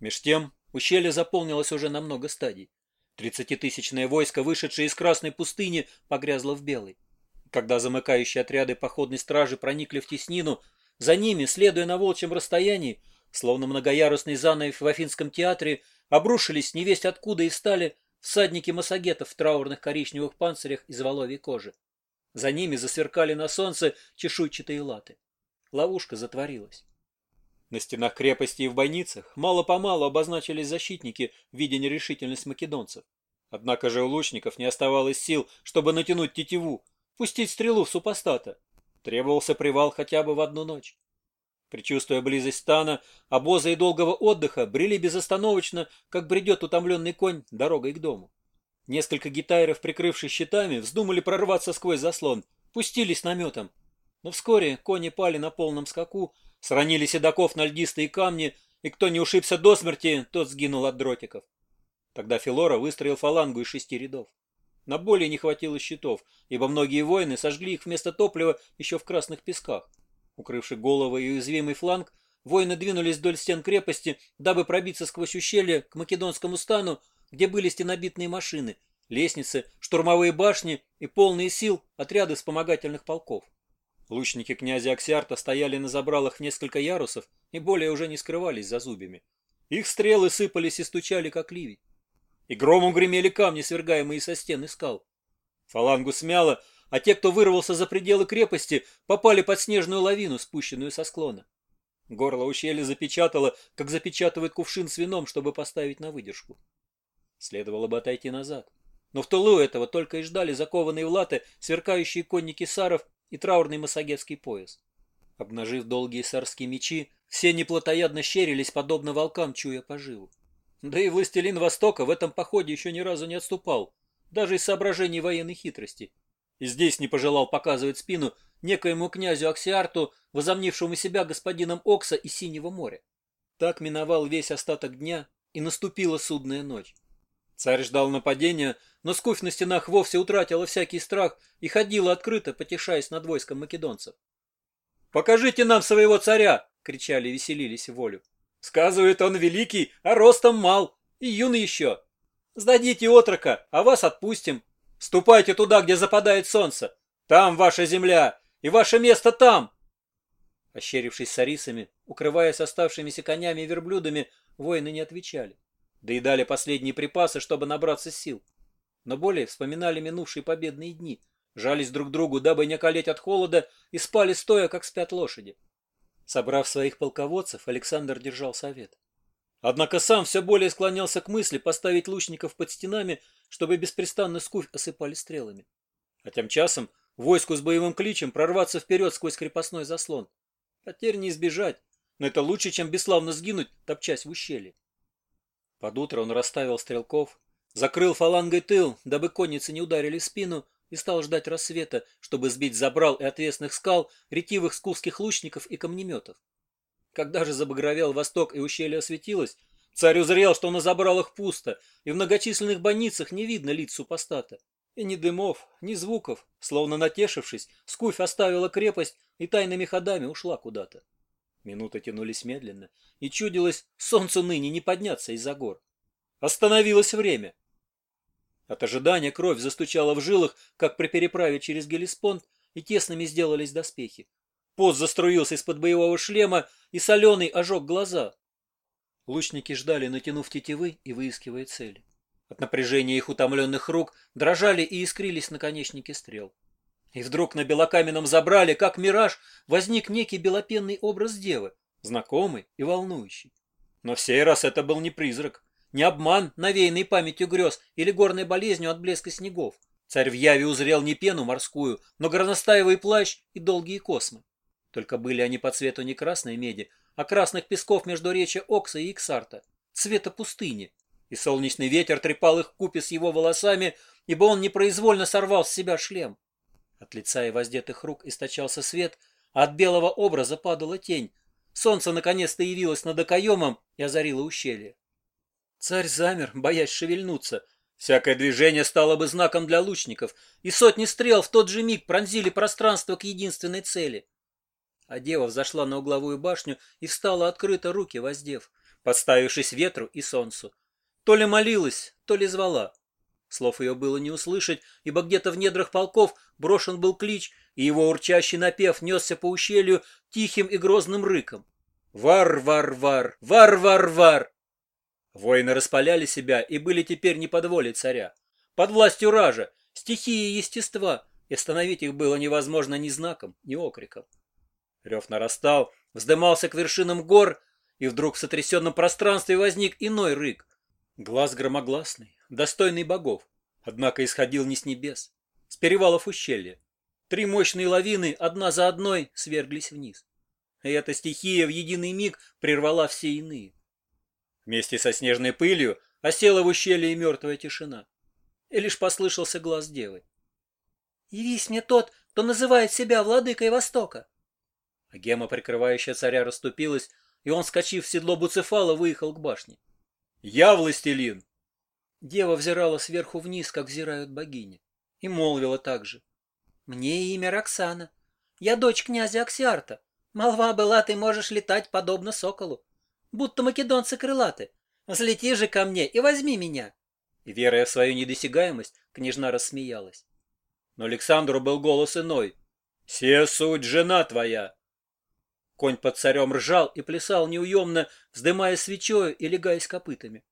Меж тем, ущелье заполнилось уже на много стадий. Тридцатитысячное войско, вышедшее из Красной пустыни, погрязло в белый. Когда замыкающие отряды походной стражи проникли в теснину, за ними, следуя на волчьем расстоянии, словно многоярусный занавес в Афинском театре, обрушились невесть откуда и стали всадники массагетов в траурных коричневых панцирях из воловьей кожи. За ними засверкали на солнце чешуйчатые латы. Ловушка затворилась. На стенах крепости и в бойницах мало-помалу обозначились защитники, видя нерешительность македонцев. Однако же у лучников не оставалось сил, чтобы натянуть тетиву, пустить стрелу в супостата. Требовался привал хотя бы в одну ночь. Причувствуя близость стана, обоза и долгого отдыха брели безостановочно, как бредет утомленный конь дорогой к дому. Несколько гитайров, прикрывшись щитами, вздумали прорваться сквозь заслон, пустились наметом. Но вскоре кони пали на полном скаку, Сранили седаков на льдистые камни, и кто не ушибся до смерти, тот сгинул от дротиков. Тогда Филора выстроил фалангу из шести рядов. На более не хватило щитов, ибо многие воины сожгли их вместо топлива еще в красных песках. Укрывши головы и уязвимый фланг, воины двинулись вдоль стен крепости, дабы пробиться сквозь ущелье к македонскому стану, где были стенобитные машины, лестницы, штурмовые башни и полные сил отряды вспомогательных полков. Лучники князя Аксиарта стояли на забралах в несколько ярусов и более уже не скрывались за зубьями. Их стрелы сыпались и стучали, как ливень. И громом гремели камни, свергаемые со стен и скал. Фалангу смяло, а те, кто вырвался за пределы крепости, попали под снежную лавину, спущенную со склона. Горло ущелья запечатало, как запечатывает кувшин с вином, чтобы поставить на выдержку. Следовало бы отойти назад. Но в тылу этого только и ждали закованные в латы, сверкающие конники саров и траурный массагетский пояс. Обнажив долгие сарские мечи, все неплотоядно щерились, подобно волкам, чуя поживу. Да и властелин Востока в этом походе еще ни разу не отступал, даже из соображений военной хитрости. И здесь не пожелал показывать спину некоему князю Аксиарту, возомнившему себя господином Окса и Синего моря. Так миновал весь остаток дня, и наступила судная ночь. Царь ждал нападения, но скуфь на стенах вовсе утратила всякий страх и ходила открыто, потешаясь над войском македонцев. «Покажите нам своего царя!» — кричали и веселились волю. «Сказывает он великий, а ростом мал, и юн еще. Сдадите отрока, а вас отпустим. Ступайте туда, где западает солнце. Там ваша земля, и ваше место там!» Ощерившись сарисами, укрываясь оставшимися конями и верблюдами, воины не отвечали да и дали последние припасы, чтобы набраться сил. Но более вспоминали минувшие победные дни, жались друг другу, дабы не колеть от холода, и спали стоя, как спят лошади. Собрав своих полководцев, Александр держал совет. Однако сам все более склонялся к мысли поставить лучников под стенами, чтобы беспрестанно скуфь осыпали стрелами. А тем часом войску с боевым кличем прорваться вперед сквозь крепостной заслон. Потерь не избежать, но это лучше, чем бесславно сгинуть, топчась в ущелье. Под утро он расставил стрелков, закрыл фалангой тыл, дабы конницы не ударили в спину, и стал ждать рассвета, чтобы сбить забрал и отвесных скал, ретивых скулских лучников и камнеметов. Когда же забагровел восток и ущелье осветилось, царь узрел, что на забралах пусто, и в многочисленных больницах не видно лиц супостата. И ни дымов, ни звуков, словно натешившись, скуфь оставила крепость и тайными ходами ушла куда-то. Минуты тянулись медленно, и чудилось, солнцу ныне не подняться из-за гор. Остановилось время. От ожидания кровь застучала в жилах, как при переправе через Гелиспонт, и тесными сделались доспехи. Пот заструился из-под боевого шлема, и соленый ожег глаза. Лучники ждали, натянув тетивы и выискивая цели. От напряжения их утомленных рук дрожали и искрились наконечники стрел. И вдруг на белокаменном забрале, как мираж, возник некий белопенный образ девы, знакомый и волнующий. Но в сей раз это был не призрак, не обман, навеянный памятью грез или горной болезнью от блеска снегов. Царь в яве узрел не пену морскую, но горностаевый плащ и долгие космы. Только были они по цвету не красной меди, а красных песков между речи Окса и Иксарта, цвета пустыни. И солнечный ветер трепал их купе с его волосами, ибо он непроизвольно сорвал с себя шлем. От лица и воздетых рук источался свет, а от белого образа падала тень. Солнце наконец-то явилось над окоемом и озарило ущелье. Царь замер, боясь шевельнуться. Всякое движение стало бы знаком для лучников, и сотни стрел в тот же миг пронзили пространство к единственной цели. А дева взошла на угловую башню и встала открыто руки воздев, подставившись ветру и солнцу. То ли молилась, то ли звала. Слов ее было не услышать, ибо где-то в недрах полков брошен был клич, и его урчащий напев несся по ущелью тихим и грозным рыком. «Вар-вар-вар! Вар-вар-вар!» Воины распаляли себя и были теперь не под волей царя. Под властью ража, стихии естества, и остановить их было невозможно ни знаком, ни окриком. Рев нарастал, вздымался к вершинам гор, и вдруг в сотрясенном пространстве возник иной рык. Глаз громогласный, достойный богов, однако исходил не с небес, с перевалов ущелья. Три мощные лавины одна за одной сверглись вниз. И эта стихия в единый миг прервала все иные. Вместе со снежной пылью осела в ущелье мертвая тишина. И лишь послышался глаз девы. «Явись мне тот, кто называет себя владыкой Востока!» а Гема, прикрывающая царя, расступилась, и он, скачив в седло Буцефала, выехал к башне. «Я властелин!» Дева взирала сверху вниз, как взирают богини, и молвила также. «Мне имя Роксана. Я дочь князя Аксиарта. Молва была, ты можешь летать подобно соколу. Будто македонцы крылаты. Взлети же ко мне и возьми меня». Верая в свою недосягаемость, княжна рассмеялась. Но Александру был голос иной. «Се суть жена твоя!» Конь под царем ржал и плясал неуемно, вздымая свечою и легаясь копытами.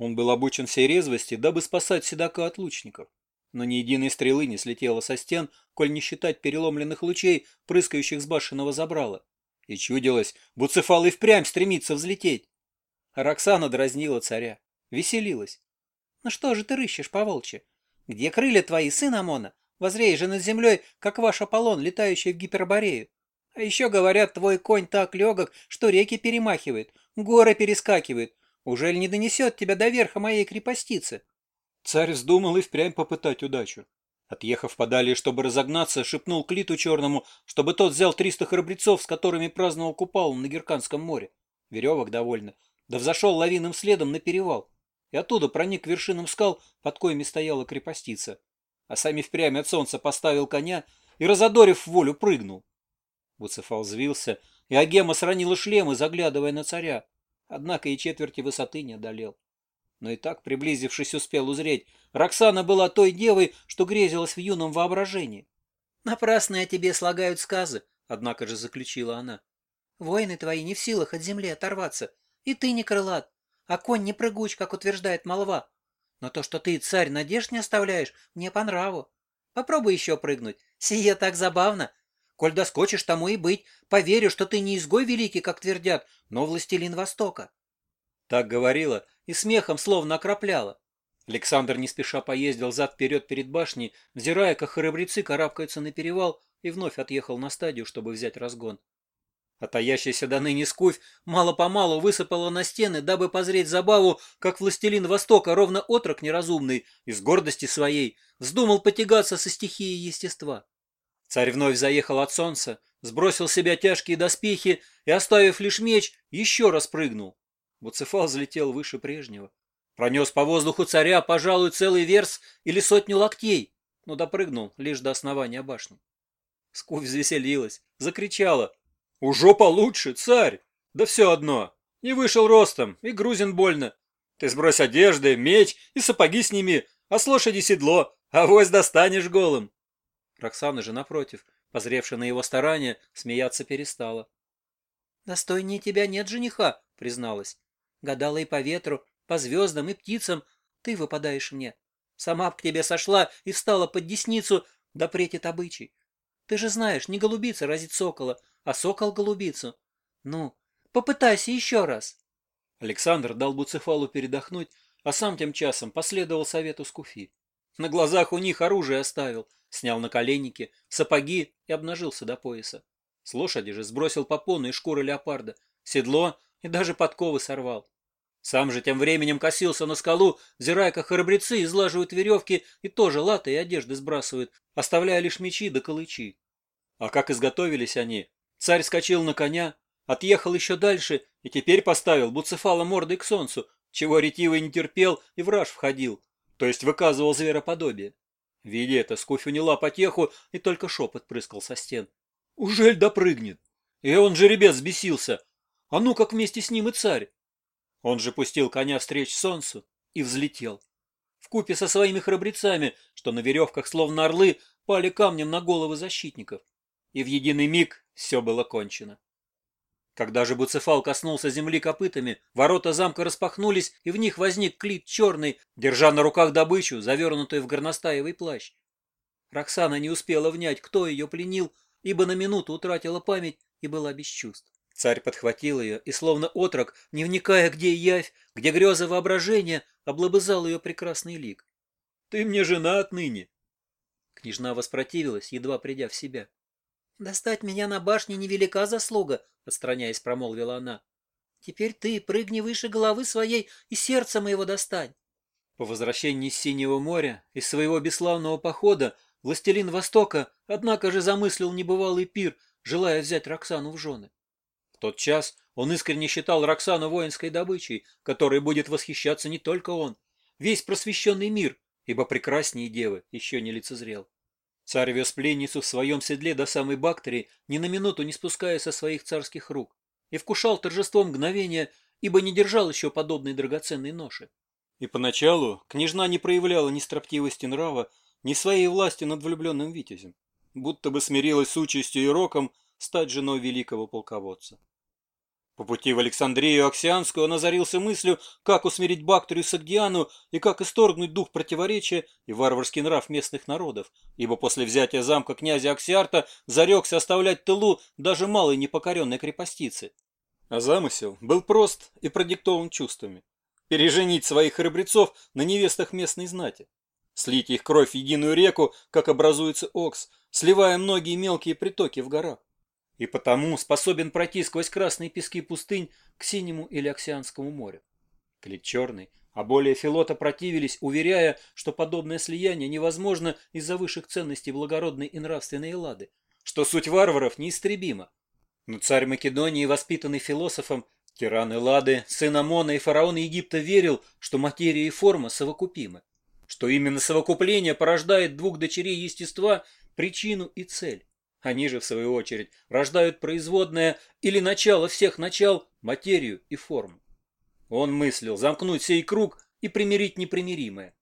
Он был обучен всей резвости, дабы спасать седока от лучников. Но ни единой стрелы не слетело со стен, коль не считать переломленных лучей, прыскающих с башенного забрала. И чудилось, Буцефал и впрямь стремится взлететь. А Роксана дразнила царя, веселилась. «Ну что же ты рыщешь, поволчи? Где крылья твои, сын Амона? Возрей же над землей, как ваш Аполлон, летающий в гиперборею. А еще, говорят, твой конь так легок, что реки перемахивает, горы перескакивает, Ужель не донесет тебя до верха моей крепостицы?» Царь вздумал и впрямь попытать удачу. Отъехав подали, чтобы разогнаться, шепнул Клиту Черному, чтобы тот взял триста храбрецов, с которыми праздновал купал на Герканском море. Веревок довольно. Да взошел лавиным следом на перевал. И оттуда проник к вершинам скал, под коями стояла крепостица. А сами впрямь от солнца поставил коня и, разодорив волю, прыгнул. Буцефал взвился, и Агема сранила шлемы, заглядывая на царя однако и четверти высоты не одолел. Но и так, приблизившись, успел узреть. Роксана была той девой, что грезилась в юном воображении. «Напрасно о тебе слагают сказы», — однако же заключила она. «Воины твои не в силах от земли оторваться, и ты не крылат, а конь не прыгуч, как утверждает молва. Но то, что ты, царь, надежд не оставляешь, мне по нраву. Попробуй еще прыгнуть, сие так забавно, Коль доскочишь, тому и быть. Поверю, что ты не изгой великий, как твердят, но властелин Востока. Так говорила и смехом словно окропляла. Александр не спеша поездил зад-вперед перед башней, взирая, как храбрецы карабкаются на перевал, и вновь отъехал на стадию, чтобы взять разгон. А до ныне скуфь мало-помалу высыпала на стены, дабы позреть забаву, как властелин Востока, ровно отрок неразумный, из гордости своей, вздумал потягаться со стихией естества. Царь вновь заехал от солнца, сбросил с себя тяжкие доспехи и, оставив лишь меч, еще раз прыгнул. Буцефал взлетел выше прежнего. Пронес по воздуху царя, пожалуй, целый верс или сотню локтей, но допрыгнул лишь до основания башни. Ску взвеселилась, закричала. «Уже получше, царь! Да все одно! Не вышел ростом, и грузин больно. Ты сбрось одежды, меч и сапоги с ними, а с лошади седло, а вось достанешь голым!» Роксана же, напротив, позревшая на его старания, смеяться перестала. «Достойнее тебя нет жениха», — призналась. «Гадала и по ветру, по звездам и птицам. Ты выпадаешь мне. Сама б к тебе сошла и встала под десницу, да претит обычай. Ты же знаешь, не голубица разит сокола, а сокол голубицу. Ну, попытайся еще раз». Александр дал Буцефалу передохнуть, а сам тем часом последовал совету Скуфи. На глазах у них оружие оставил — снял наколенники, сапоги и обнажился до пояса. С лошади же сбросил попону и шкуры леопарда, седло и даже подковы сорвал. Сам же тем временем косился на скалу, взирая, как храбрецы излаживают веревки и тоже латы и одежды сбрасывают, оставляя лишь мечи да колычи. А как изготовились они? Царь скочил на коня, отъехал еще дальше и теперь поставил Буцефала мордой к солнцу, чего ретивый не терпел и в входил, то есть выказывал звероподобие. Виолетта скуфюнила потеху и только шепот прыскал со стен. «Ужель допрыгнет? И он же ребят сбесился! А ну как вместе с ним и царь!» Он же пустил коня встреч солнцу и взлетел. Вкупе со своими храбрецами, что на веревках, словно орлы, пали камнем на головы защитников. И в единый миг все было кончено. Когда же Буцефал коснулся земли копытами, ворота замка распахнулись, и в них возник Клит Черный, держа на руках добычу, завернутую в горностаевый плащ. Роксана не успела внять, кто ее пленил, ибо на минуту утратила память и была без чувств. Царь подхватил ее и, словно отрок, не вникая, где явь, где грезы воображения, облобызал ее прекрасный лик. «Ты мне жена отныне!» Княжна воспротивилась, едва придя в себя. «Достать меня на башне невелика заслуга, — отстраняясь, промолвила она. «Теперь ты прыгни выше головы своей и сердца моего достань». По возвращении с Синего моря, из своего бесславного похода, властелин Востока, однако же замыслил небывалый пир, желая взять Роксану в жены. В тот час он искренне считал Роксану воинской добычей, которой будет восхищаться не только он, весь просвещенный мир, ибо прекраснее девы еще не лицезрел. Царь вез пленницу в своем седле до самой Бактрии, ни на минуту не спуская со своих царских рук, и вкушал торжество мгновения, ибо не держал еще подобной драгоценной ноши. И поначалу княжна не проявляла ни строптивости нрава, ни своей власти над влюбленным витязем, будто бы смирилась с участью и роком стать женой великого полководца. По пути в Александрию Оксианскую он озарился мыслью, как усмирить Бактрию с Агдиану и как исторгнуть дух противоречия и варварский нрав местных народов, ибо после взятия замка князя Оксиарта зарекся оставлять тылу даже малой непокоренной крепостицы. А замысел был прост и продиктован чувствами. Переженить своих храбрецов на невестах местной знати. Слить их кровь в единую реку, как образуется Окс, сливая многие мелкие притоки в горах и потому способен пройти сквозь красные пески пустынь к синему или оксианскому морю. Клит черный, а более Филота противились, уверяя, что подобное слияние невозможно из-за высших ценностей благородной и нравственной лады, что суть варваров неистребима. Но царь Македонии, воспитанный философом, тиран Лады, сын Амона и фараон Египта верил, что материя и форма совокупимы, что именно совокупление порождает двух дочерей естества причину и цель. Они же, в свою очередь, рождают производное или начало всех начал, материю и форму. Он мыслил замкнуть сей круг и примирить непримиримое.